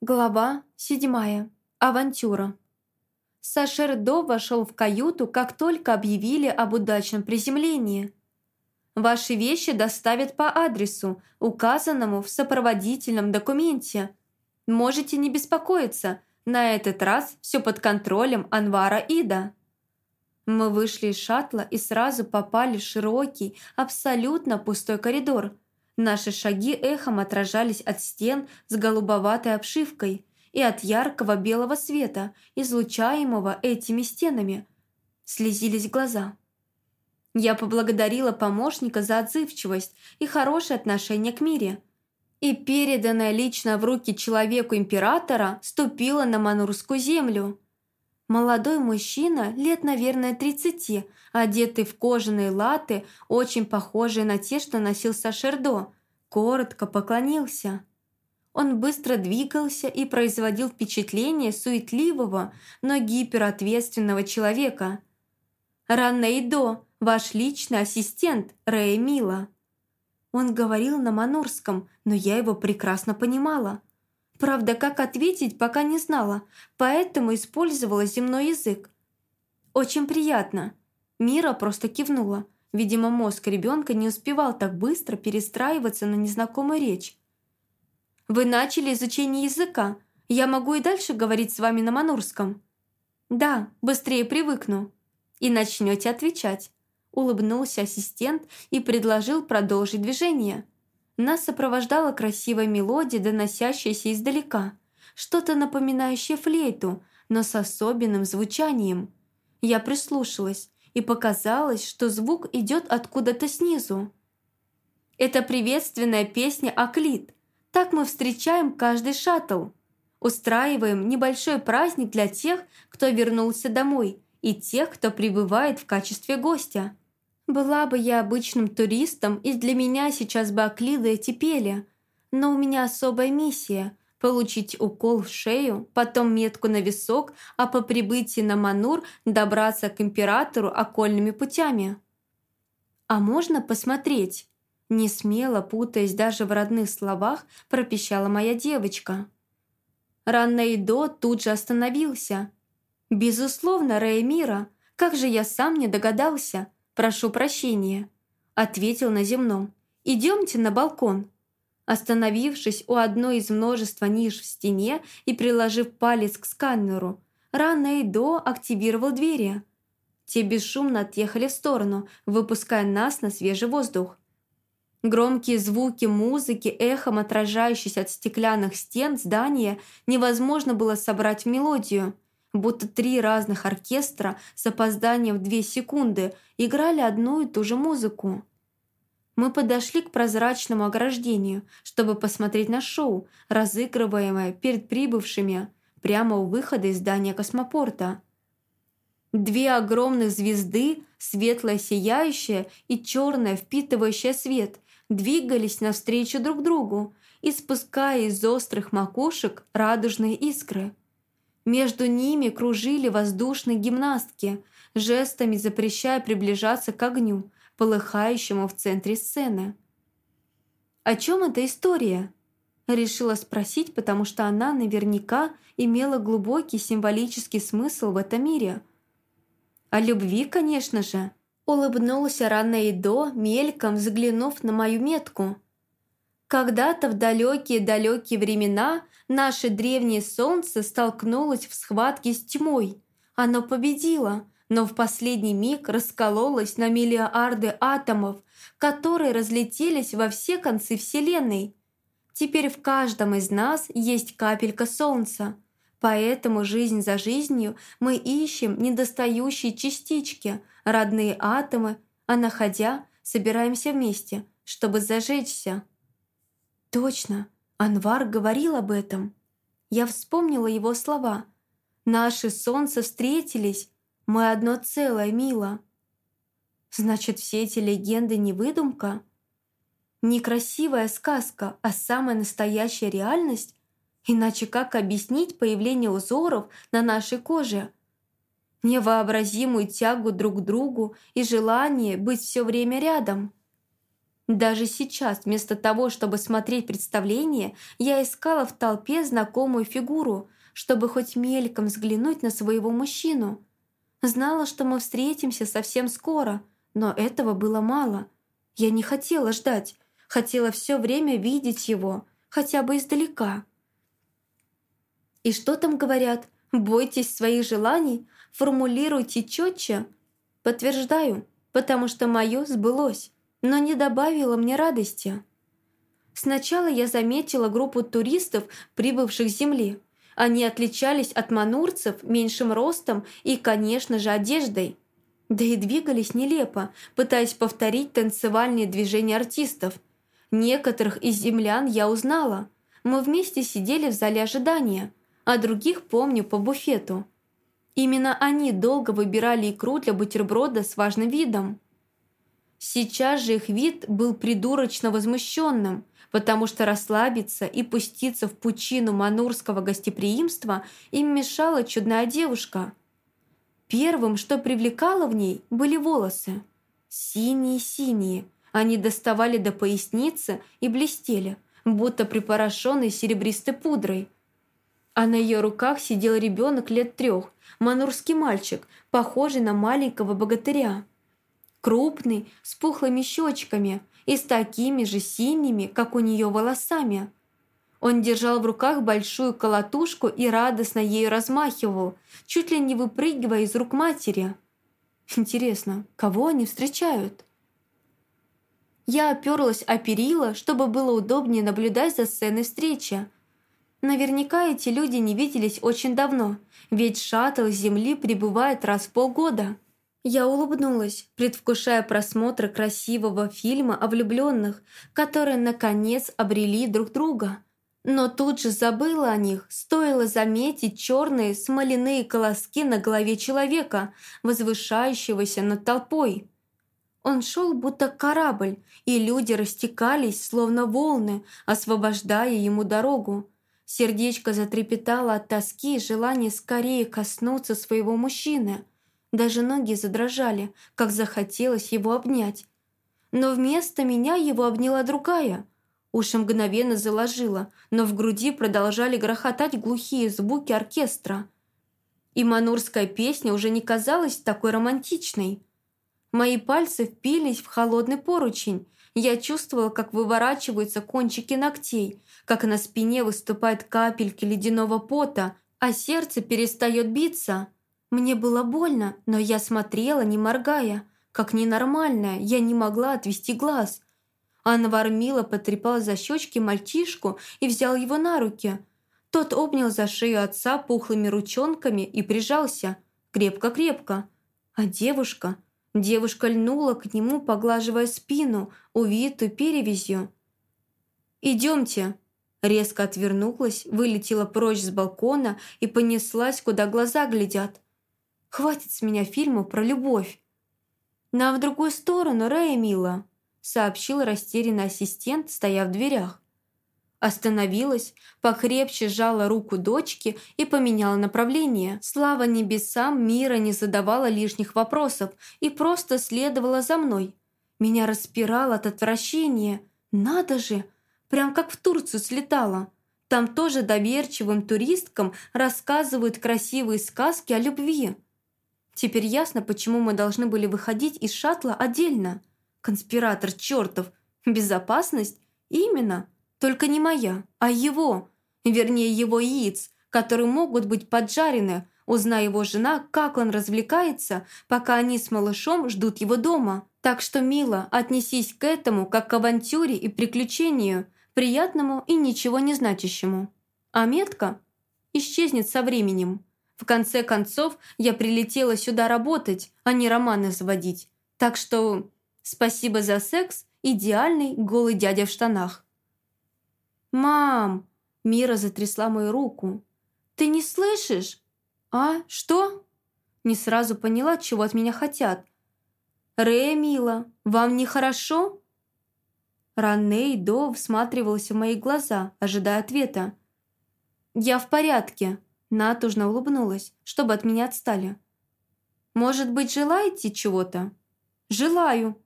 Глава седьмая. Авантюра. Сашер До вошел в каюту, как только объявили об удачном приземлении. Ваши вещи доставят по адресу, указанному в сопроводительном документе. Можете не беспокоиться, на этот раз все под контролем Анвара Ида. Мы вышли из шаттла и сразу попали в широкий, абсолютно пустой коридор – Наши шаги эхом отражались от стен с голубоватой обшивкой и от яркого белого света, излучаемого этими стенами. Слезились глаза. Я поблагодарила помощника за отзывчивость и хорошее отношение к мире. И переданная лично в руки человеку императора ступила на Манурскую землю. Молодой мужчина, лет, наверное, 30, одетый в кожаные латы, очень похожие на те, что носил Сашердо, коротко поклонился. Он быстро двигался и производил впечатление суетливого, но гиперответственного человека. «Раннейдо, ваш личный ассистент Рэя Мила». Он говорил на манурском, но я его прекрасно понимала. Правда, как ответить, пока не знала, поэтому использовала земной язык. «Очень приятно». Мира просто кивнула. Видимо, мозг ребенка не успевал так быстро перестраиваться на незнакомую речь. «Вы начали изучение языка. Я могу и дальше говорить с вами на манурском?» «Да, быстрее привыкну». «И начнете отвечать». Улыбнулся ассистент и предложил продолжить движение – нас сопровождала красивая мелодия, доносящаяся издалека, что-то напоминающее флейту, но с особенным звучанием. Я прислушалась, и показалось, что звук идет откуда-то снизу. Это приветственная песня «Аклит». Так мы встречаем каждый шаттл. Устраиваем небольшой праздник для тех, кто вернулся домой, и тех, кто прибывает в качестве гостя. Была бы я обычным туристом, и для меня сейчас бы Аклиды эти пели. Но у меня особая миссия – получить укол в шею, потом метку на висок, а по прибытии на Манур добраться к императору окольными путями. «А можно посмотреть?» Не смело, путаясь даже в родных словах, пропищала моя девочка. Раннейдо тут же остановился. «Безусловно, Реймира, как же я сам не догадался!» «Прошу прощения», – ответил на земном. «Идемте на балкон». Остановившись у одной из множества ниш в стене и приложив палец к сканеру, Ран Эйдо активировал двери. Те бесшумно отъехали в сторону, выпуская нас на свежий воздух. Громкие звуки музыки, эхом отражающиеся от стеклянных стен здания, невозможно было собрать в мелодию – будто три разных оркестра с опозданием в две секунды играли одну и ту же музыку. Мы подошли к прозрачному ограждению, чтобы посмотреть на шоу, разыгрываемое перед прибывшими прямо у выхода из здания космопорта. Две огромных звезды, светлая сияющая и черная впитывающая свет, двигались навстречу друг другу, испуская из острых макушек радужные искры – между ними кружили воздушные гимнастки, жестами запрещая приближаться к огню, полыхающему в центре сцены. «О чем эта история?» Решила спросить, потому что она наверняка имела глубокий символический смысл в этом мире. «О любви, конечно же», улыбнулся Ранейдо, мельком взглянув на мою метку – когда-то в далекие-далекие времена наше древнее солнце столкнулось в схватке с тьмой. Оно победило, но в последний миг раскололось на миллиарды атомов, которые разлетелись во все концы Вселенной. Теперь в каждом из нас есть капелька солнца. Поэтому жизнь за жизнью мы ищем недостающие частички, родные атомы, а находя, собираемся вместе, чтобы зажечься. Точно, Анвар говорил об этом. Я вспомнила его слова. «Наши солнца встретились, мы одно целое, мило». Значит, все эти легенды не выдумка? Не красивая сказка, а самая настоящая реальность? Иначе как объяснить появление узоров на нашей коже? Невообразимую тягу друг к другу и желание быть все время рядом – Даже сейчас, вместо того, чтобы смотреть представление, я искала в толпе знакомую фигуру, чтобы хоть мельком взглянуть на своего мужчину. Знала, что мы встретимся совсем скоро, но этого было мало. Я не хотела ждать, хотела все время видеть его, хотя бы издалека. И что там говорят? Бойтесь своих желаний, формулируйте четче. Подтверждаю, потому что мое сбылось но не добавило мне радости. Сначала я заметила группу туристов, прибывших с земли. Они отличались от манурцев меньшим ростом и, конечно же, одеждой. Да и двигались нелепо, пытаясь повторить танцевальные движения артистов. Некоторых из землян я узнала. Мы вместе сидели в зале ожидания, а других помню по буфету. Именно они долго выбирали икру для бутерброда с важным видом. Сейчас же их вид был придурочно возмущенным, потому что расслабиться и пуститься в пучину манурского гостеприимства им мешала чудная девушка. Первым, что привлекало в ней, были волосы. Синие-синие. Они доставали до поясницы и блестели, будто припорошенные серебристой пудрой. А на ее руках сидел ребенок лет трех, манурский мальчик, похожий на маленького богатыря крупный, с пухлыми щечками и с такими же синими, как у нее волосами. Он держал в руках большую колотушку и радостно ею размахивал, чуть ли не выпрыгивая из рук матери. Интересно, кого они встречают? Я оперлась о перила, чтобы было удобнее наблюдать за сценой встречи. Наверняка эти люди не виделись очень давно, ведь шаттл с Земли прибывает раз в полгода. Я улыбнулась, предвкушая просмотр красивого фильма о влюбленных, которые, наконец, обрели друг друга. Но тут же забыла о них, стоило заметить черные смоляные колоски на голове человека, возвышающегося над толпой. Он шел будто корабль, и люди растекались, словно волны, освобождая ему дорогу. Сердечко затрепетало от тоски и желания скорее коснуться своего мужчины – даже ноги задрожали, как захотелось его обнять. Но вместо меня его обняла другая. Уши мгновенно заложила, но в груди продолжали грохотать глухие звуки оркестра. И манурская песня уже не казалась такой романтичной. Мои пальцы впились в холодный поручень. Я чувствовала, как выворачиваются кончики ногтей, как на спине выступают капельки ледяного пота, а сердце перестает биться. Мне было больно, но я смотрела, не моргая. Как ненормальная, я не могла отвести глаз. Анвар мило потрепал за щечки мальчишку и взял его на руки. Тот обнял за шею отца пухлыми ручонками и прижался. Крепко-крепко. А девушка... Девушка льнула к нему, поглаживая спину, увитую перевязью. «Идемте», Резко отвернулась, вылетела прочь с балкона и понеслась, куда глаза глядят. Хватит с меня фильмов про любовь. Нам в другую сторону, Рэя, мила, сообщил растерянный ассистент, стоя в дверях. Остановилась, покрепче сжала руку дочки и поменяла направление. Слава небесам, Мира не задавала лишних вопросов и просто следовала за мной. Меня распирало от отвращения. Надо же, прям как в Турцию слетала. Там тоже доверчивым туристкам рассказывают красивые сказки о любви. Теперь ясно, почему мы должны были выходить из шаттла отдельно. Конспиратор чертов. Безопасность? Именно. Только не моя, а его. Вернее, его яиц, которые могут быть поджарены, узная его жена, как он развлекается, пока они с малышом ждут его дома. Так что, мило, отнесись к этому как к авантюре и приключению, приятному и ничего не значащему. А метка исчезнет со временем. В конце концов, я прилетела сюда работать, а не романы заводить. Так что спасибо за секс, идеальный голый дядя в штанах. «Мам!» – Мира затрясла мою руку. «Ты не слышишь?» «А, что?» Не сразу поняла, чего от меня хотят. «Ре, мила, вам нехорошо?» Ранней До всматривалась в мои глаза, ожидая ответа. «Я в порядке», Натужно улыбнулась, чтобы от меня отстали. «Может быть, желаете чего-то?» «Желаю».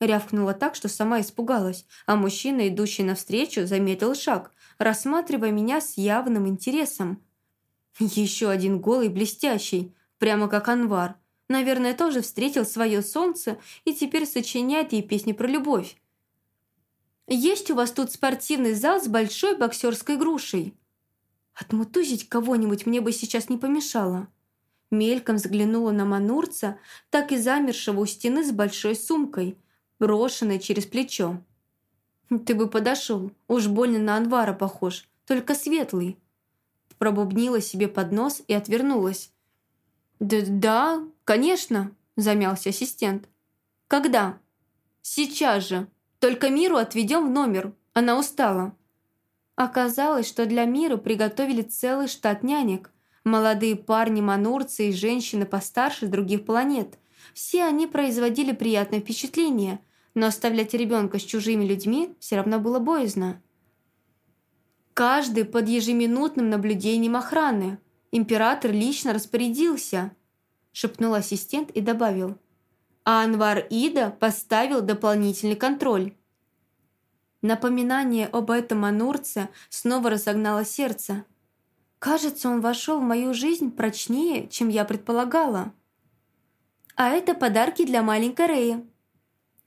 Рявкнула так, что сама испугалась, а мужчина, идущий навстречу, заметил шаг, рассматривая меня с явным интересом. Еще один голый блестящий, прямо как Анвар. Наверное, тоже встретил свое солнце и теперь сочиняет ей песни про любовь. «Есть у вас тут спортивный зал с большой боксерской грушей?» Отмутузить кого-нибудь мне бы сейчас не помешало. Мельком взглянула на Манурца, так и замершего у стены с большой сумкой, брошенной через плечо. «Ты бы подошел, уж больно на Анвара похож, только светлый». Пробубнила себе под нос и отвернулась. «Да, да, конечно», – замялся ассистент. «Когда?» «Сейчас же. Только Миру отведем в номер. Она устала». Оказалось, что для Миры приготовили целый штат нянек. Молодые парни-манурцы и женщины постарше других планет. Все они производили приятное впечатление, но оставлять ребенка с чужими людьми все равно было боязно. Каждый под ежеминутным наблюдением охраны. Император лично распорядился, шепнул ассистент и добавил. А Анвар Ида поставил дополнительный контроль. Напоминание об этом анурце снова разогнало сердце. Кажется, он вошел в мою жизнь прочнее, чем я предполагала. А это подарки для маленькой Рэи.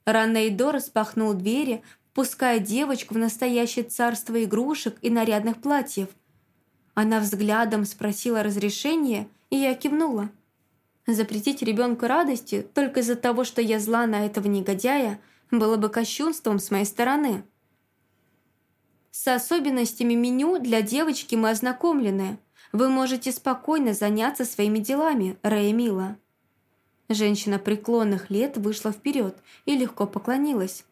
Раннейдо распахнул двери, пуская девочку в настоящее царство игрушек и нарядных платьев. Она взглядом спросила разрешения, и я кивнула. Запретить ребенку радости только из-за того, что я зла на этого негодяя, было бы кощунством с моей стороны. С особенностями меню для девочки мы ознакомлены. Вы можете спокойно заняться своими делами, Рэя Мила». Женщина преклонных лет вышла вперед и легко поклонилась.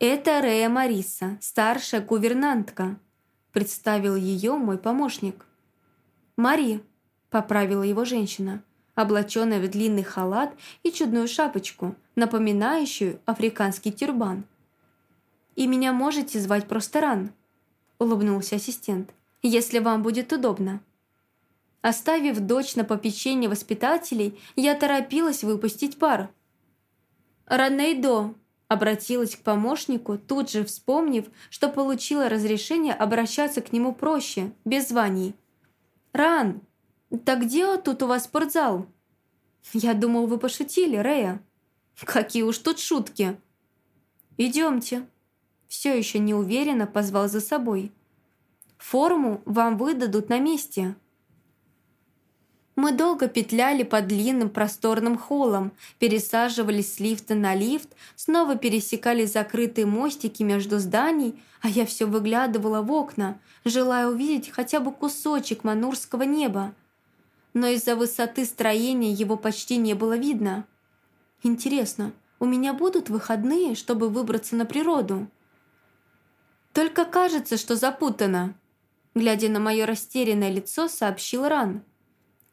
«Это Рея Мариса, старшая гувернантка», – представил ее мой помощник. «Мари», – поправила его женщина, облаченная в длинный халат и чудную шапочку, напоминающую африканский тюрбан – и меня можете звать просто Ран», – улыбнулся ассистент, – «если вам будет удобно». Оставив дочь на попечение воспитателей, я торопилась выпустить пар. «Ранейдо», – обратилась к помощнику, тут же вспомнив, что получила разрешение обращаться к нему проще, без званий. «Ран, так где тут у вас спортзал?» «Я думал, вы пошутили, Рея». «Какие уж тут шутки!» «Идемте», все еще неуверенно позвал за собой. «Форму вам выдадут на месте». Мы долго петляли по длинным просторным холлам, пересаживались с лифта на лифт, снова пересекали закрытые мостики между зданий, а я все выглядывала в окна, желая увидеть хотя бы кусочек манурского неба. Но из-за высоты строения его почти не было видно. Интересно, у меня будут выходные, чтобы выбраться на природу?» Только кажется, что запутано. Глядя на мое растерянное лицо, сообщил Ран.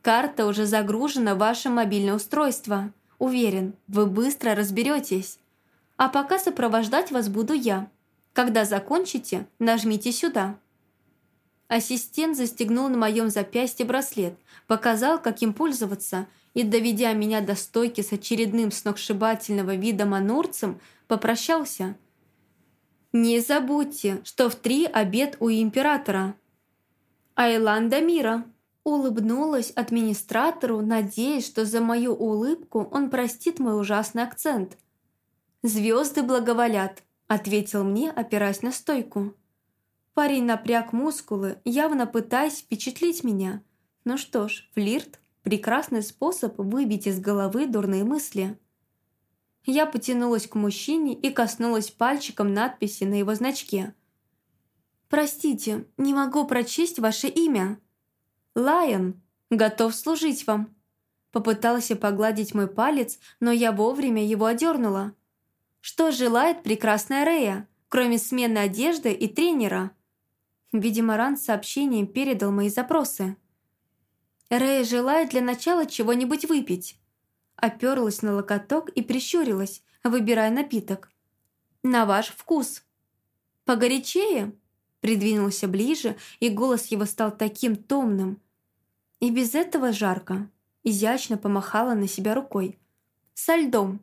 Карта уже загружена в ваше мобильное устройство. Уверен, вы быстро разберетесь. А пока сопровождать вас буду я. Когда закончите, нажмите сюда. Ассистент застегнул на моем запястье браслет, показал, как им пользоваться, и, доведя меня до стойки с очередным сногсшибательного вида манурцем, попрощался – не забудьте, что в три обед у императора. Айланда Мира улыбнулась администратору, надеясь, что за мою улыбку он простит мой ужасный акцент. «Звезды благоволят», — ответил мне, опираясь на стойку. Парень напряг мускулы, явно пытаясь впечатлить меня. Ну что ж, флирт – прекрасный способ выбить из головы дурные мысли. Я потянулась к мужчине и коснулась пальчиком надписи на его значке. «Простите, не могу прочесть ваше имя». «Лайон, готов служить вам». Попыталась погладить мой палец, но я вовремя его одернула. «Что желает прекрасная Рея, кроме смены одежды и тренера?» Видимо, Ран сообщением передал мои запросы. «Рея желает для начала чего-нибудь выпить» оперлась на локоток и прищурилась, выбирая напиток. «На ваш вкус». «Погорячее?» Придвинулся ближе, и голос его стал таким томным. И без этого жарко. Изящно помахала на себя рукой. «Со льдом».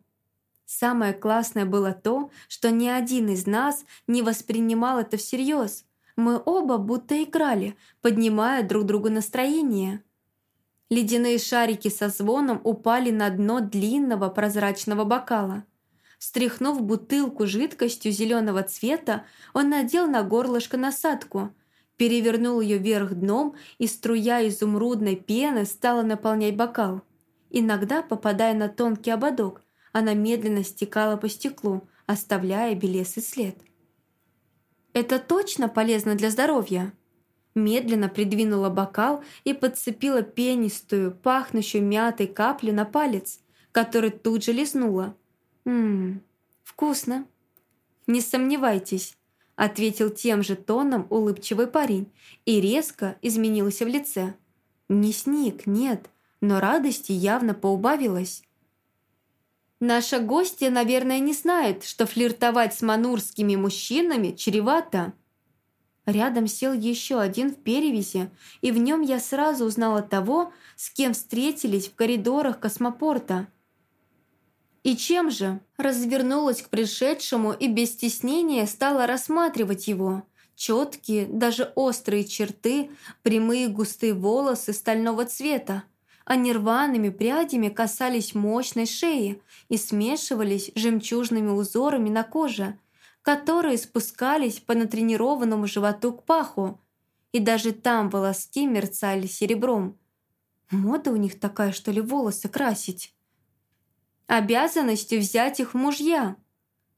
Самое классное было то, что ни один из нас не воспринимал это всерьез. Мы оба будто играли, поднимая друг другу настроение. Ледяные шарики со звоном упали на дно длинного прозрачного бокала. Встряхнув бутылку жидкостью зеленого цвета, он надел на горлышко насадку, перевернул ее вверх дном, и струя изумрудной пены стала наполнять бокал. Иногда, попадая на тонкий ободок, она медленно стекала по стеклу, оставляя белесый след. «Это точно полезно для здоровья?» Медленно придвинула бокал и подцепила пенистую, пахнущую мятой каплю на палец, который тут же лизнула. «Ммм, вкусно». «Не сомневайтесь», — ответил тем же тоном улыбчивый парень и резко изменился в лице. «Не сник, нет, но радости явно поубавилось». Наша гостья, наверное, не знает, что флиртовать с манурскими мужчинами чревато. Рядом сел еще один в перевесе, и в нем я сразу узнала того, с кем встретились в коридорах космопорта. И чем же? Развернулась к пришедшему и без стеснения стала рассматривать его. Четкие, даже острые черты, прямые густые волосы стального цвета – а нерваными прядями касались мощной шеи и смешивались жемчужными узорами на коже, которые спускались по натренированному животу к паху, и даже там волоски мерцали серебром. Мода у них такая, что ли, волосы красить? Обязанностью взять их мужья.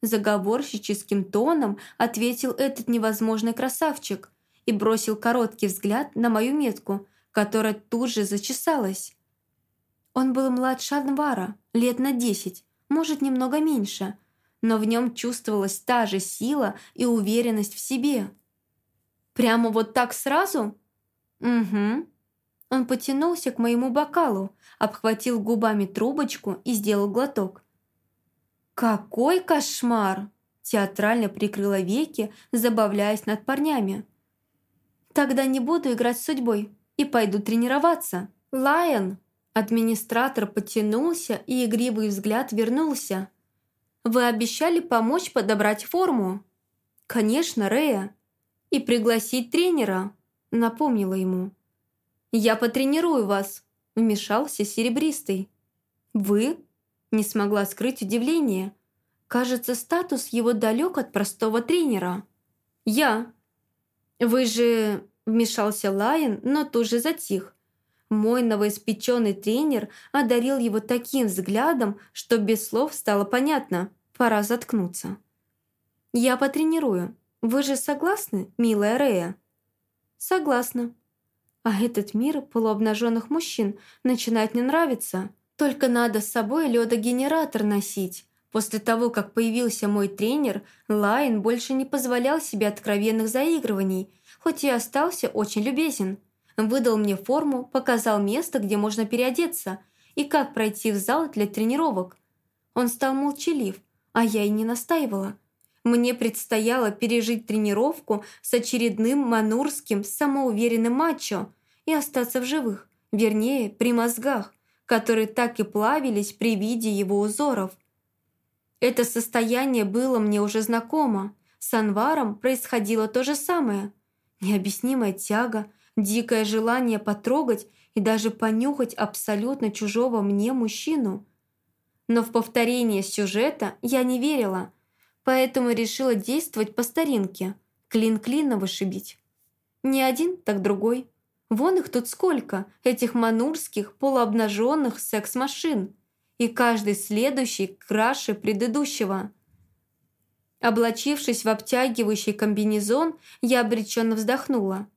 Заговорщическим тоном ответил этот невозможный красавчик и бросил короткий взгляд на мою метку, которая тут же зачесалась. Он был младше Анвара, лет на десять, может, немного меньше, но в нем чувствовалась та же сила и уверенность в себе. «Прямо вот так сразу?» «Угу». Он потянулся к моему бокалу, обхватил губами трубочку и сделал глоток. «Какой кошмар!» Театрально прикрыла веки, забавляясь над парнями. «Тогда не буду играть с судьбой и пойду тренироваться. Лайон!» Администратор потянулся, и игривый взгляд вернулся. «Вы обещали помочь подобрать форму?» «Конечно, Рея. И пригласить тренера», — напомнила ему. «Я потренирую вас», — вмешался Серебристый. «Вы?» — не смогла скрыть удивление. «Кажется, статус его далек от простого тренера». «Я». «Вы же...» — вмешался Лайон, но тут же затих. Мой новоиспеченный тренер одарил его таким взглядом, что без слов стало понятно – пора заткнуться. «Я потренирую. Вы же согласны, милая Рея?» «Согласна». А этот мир полуобнаженных мужчин начинает не нравиться. Только надо с собой ледогенератор носить. После того, как появился мой тренер, Лайн больше не позволял себе откровенных заигрываний, хоть и остался очень любезен – Выдал мне форму, показал место, где можно переодеться, и как пройти в зал для тренировок. Он стал молчалив, а я и не настаивала. Мне предстояло пережить тренировку с очередным манурским самоуверенным мачо и остаться в живых, вернее, при мозгах, которые так и плавились при виде его узоров. Это состояние было мне уже знакомо. С Анваром происходило то же самое. Необъяснимая тяга – дикое желание потрогать и даже понюхать абсолютно чужого мне мужчину. Но в повторение сюжета я не верила, поэтому решила действовать по старинке, клин клина вышибить. Не один, так другой. Вон их тут сколько, этих манурских полуобнаженных секс-машин. И каждый следующий краше предыдущего. Облачившись в обтягивающий комбинезон, я обреченно вздохнула.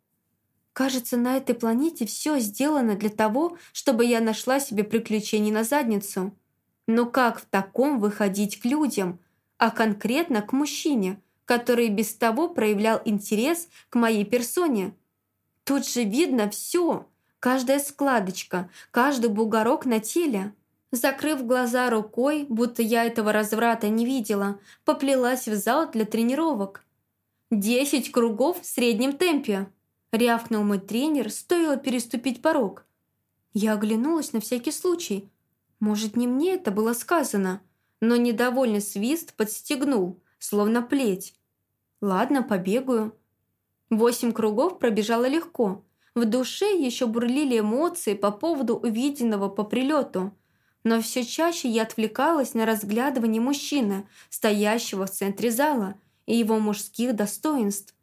Кажется, на этой планете все сделано для того, чтобы я нашла себе приключений на задницу. Но как в таком выходить к людям, а конкретно к мужчине, который без того проявлял интерес к моей персоне? Тут же видно все, каждая складочка, каждый бугорок на теле. Закрыв глаза рукой, будто я этого разврата не видела, поплелась в зал для тренировок. Десять кругов в среднем темпе. Рявкнул мой тренер, стоило переступить порог. Я оглянулась на всякий случай. Может, не мне это было сказано, но недовольный свист подстегнул, словно плеть. Ладно, побегаю. Восемь кругов пробежала легко. В душе еще бурлили эмоции по поводу увиденного по прилету. Но все чаще я отвлекалась на разглядывание мужчины, стоящего в центре зала, и его мужских достоинств.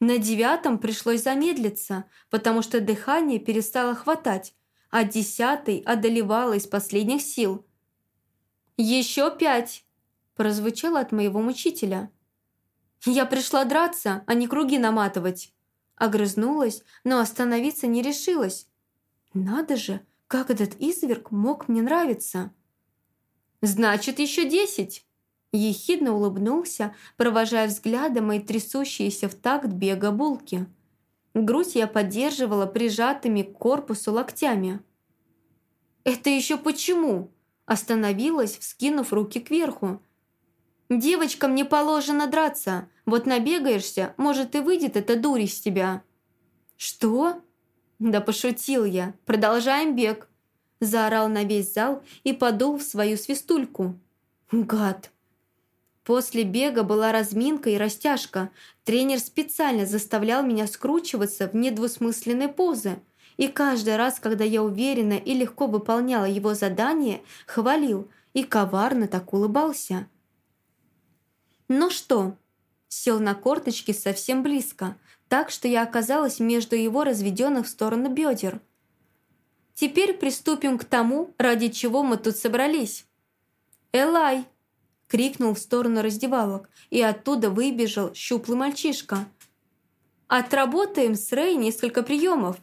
На девятом пришлось замедлиться, потому что дыхание перестало хватать, а десятый одолевало из последних сил. «Еще пять!» – прозвучало от моего мучителя. «Я пришла драться, а не круги наматывать!» Огрызнулась, но остановиться не решилась. «Надо же, как этот изверг мог мне нравиться!» «Значит, еще десять!» Ехидно улыбнулся, провожая взглядом мои трясущиеся в такт бега булки. Грудь я поддерживала прижатыми к корпусу локтями. «Это еще почему?» Остановилась, вскинув руки кверху. «Девочкам не положено драться. Вот набегаешься, может и выйдет эта дурь из тебя». «Что?» «Да пошутил я. Продолжаем бег». Заорал на весь зал и подул в свою свистульку. «Гад!» После бега была разминка и растяжка. Тренер специально заставлял меня скручиваться в недвусмысленной позы. И каждый раз, когда я уверенно и легко выполняла его задание, хвалил и коварно так улыбался. «Ну что?» Сел на корточки совсем близко, так что я оказалась между его разведенных в сторону бедер. «Теперь приступим к тому, ради чего мы тут собрались». «Элай!» Крикнул в сторону раздевалок, и оттуда выбежал щуплый мальчишка. «Отработаем с Рэй несколько приемов!»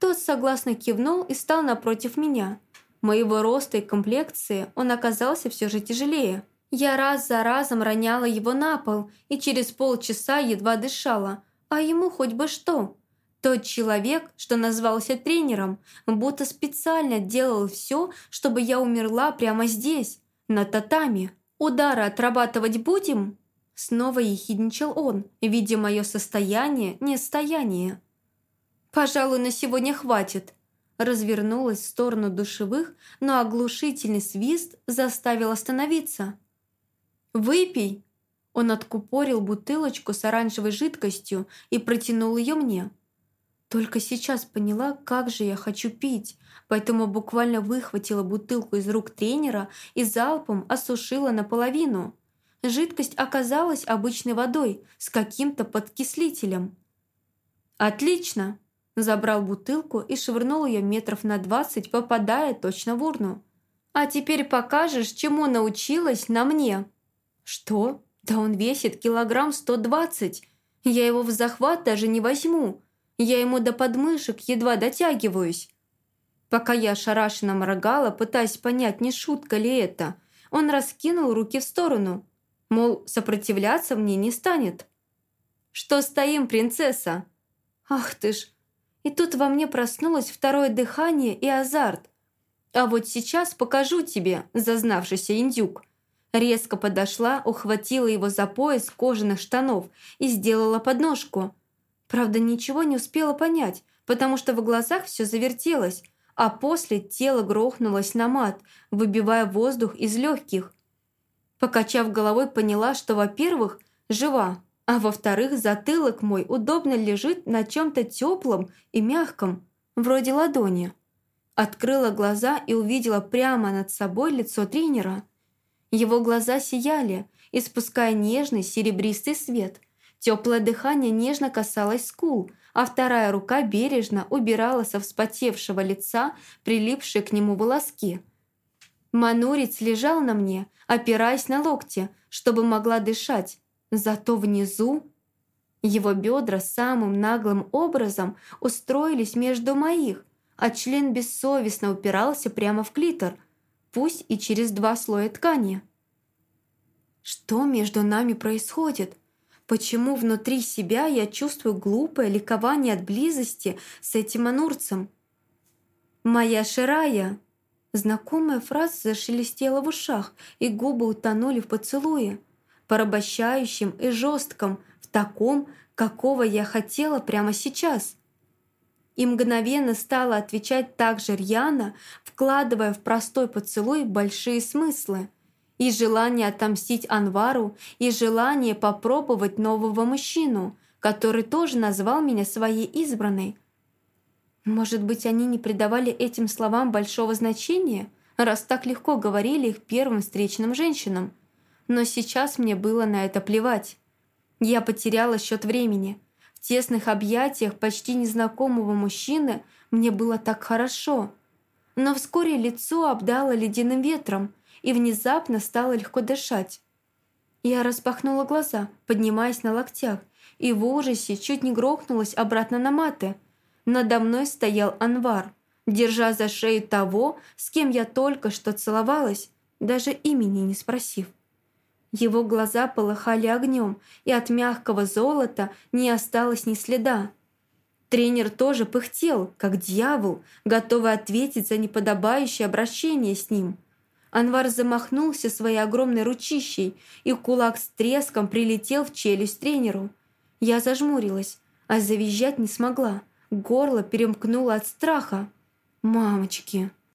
Тот согласно кивнул и стал напротив меня. Моего роста и комплекции он оказался все же тяжелее. Я раз за разом роняла его на пол и через полчаса едва дышала, а ему хоть бы что. Тот человек, что назвался тренером, будто специально делал все, чтобы я умерла прямо здесь, на татами. Удары отрабатывать будем?» Снова ехидничал он, видя мое состояние, нестояние. «Пожалуй, на сегодня хватит». Развернулась в сторону душевых, но оглушительный свист заставил остановиться. «Выпей!» Он откупорил бутылочку с оранжевой жидкостью и протянул ее мне. Только сейчас поняла, как же я хочу пить, поэтому буквально выхватила бутылку из рук тренера и залпом осушила наполовину. Жидкость оказалась обычной водой с каким-то подкислителем. «Отлично!» Забрал бутылку и швырнул ее метров на двадцать, попадая точно в урну. «А теперь покажешь, чему научилась на мне». «Что? Да он весит килограмм сто двадцать. Я его в захват даже не возьму. Я ему до подмышек едва дотягиваюсь. Пока я ошарашенно моргала, пытаясь понять, не шутка ли это, он раскинул руки в сторону. Мол, сопротивляться мне не станет. «Что стоим, принцесса?» «Ах ты ж!» И тут во мне проснулось второе дыхание и азарт. «А вот сейчас покажу тебе, зазнавшийся индюк». Резко подошла, ухватила его за пояс кожаных штанов и сделала подножку – Правда, ничего не успела понять, потому что в глазах все завертелось, а после тело грохнулось на мат, выбивая воздух из легких. Покачав головой, поняла, что, во-первых, жива, а во-вторых, затылок мой удобно лежит на чем-то теплом и мягком, вроде ладони. Открыла глаза и увидела прямо над собой лицо тренера. Его глаза сияли, испуская нежный серебристый свет – Теплое дыхание нежно касалось скул, а вторая рука бережно убирала со вспотевшего лица прилипшие к нему волоски. Манурец лежал на мне, опираясь на локти, чтобы могла дышать. Зато внизу его бедра самым наглым образом устроились между моих, а член бессовестно упирался прямо в клитор, пусть и через два слоя ткани. Что между нами происходит? Почему внутри себя я чувствую глупое ликование от близости с этим анурцем? «Моя Ширая!» Знакомая фраза зашелестела в ушах, и губы утонули в поцелуе, порабощающем и жестком, в таком, какого я хотела прямо сейчас. и мгновенно стала отвечать так же рьяно, вкладывая в простой поцелуй большие смыслы. И желание отомстить Анвару, и желание попробовать нового мужчину, который тоже назвал меня своей избранной. Может быть, они не придавали этим словам большого значения, раз так легко говорили их первым встречным женщинам. Но сейчас мне было на это плевать. Я потеряла счет времени – тесных объятиях почти незнакомого мужчины мне было так хорошо. Но вскоре лицо обдало ледяным ветром, и внезапно стало легко дышать. Я распахнула глаза, поднимаясь на локтях, и в ужасе чуть не грохнулась обратно на маты. Надо мной стоял Анвар, держа за шею того, с кем я только что целовалась, даже имени не спросив. Его глаза полыхали огнем, и от мягкого золота не осталось ни следа. Тренер тоже пыхтел, как дьявол, готовый ответить за неподобающее обращение с ним. Анвар замахнулся своей огромной ручищей, и кулак с треском прилетел в челюсть тренеру. Я зажмурилась, а завизжать не смогла. Горло перемкнуло от страха. «Мамочки!»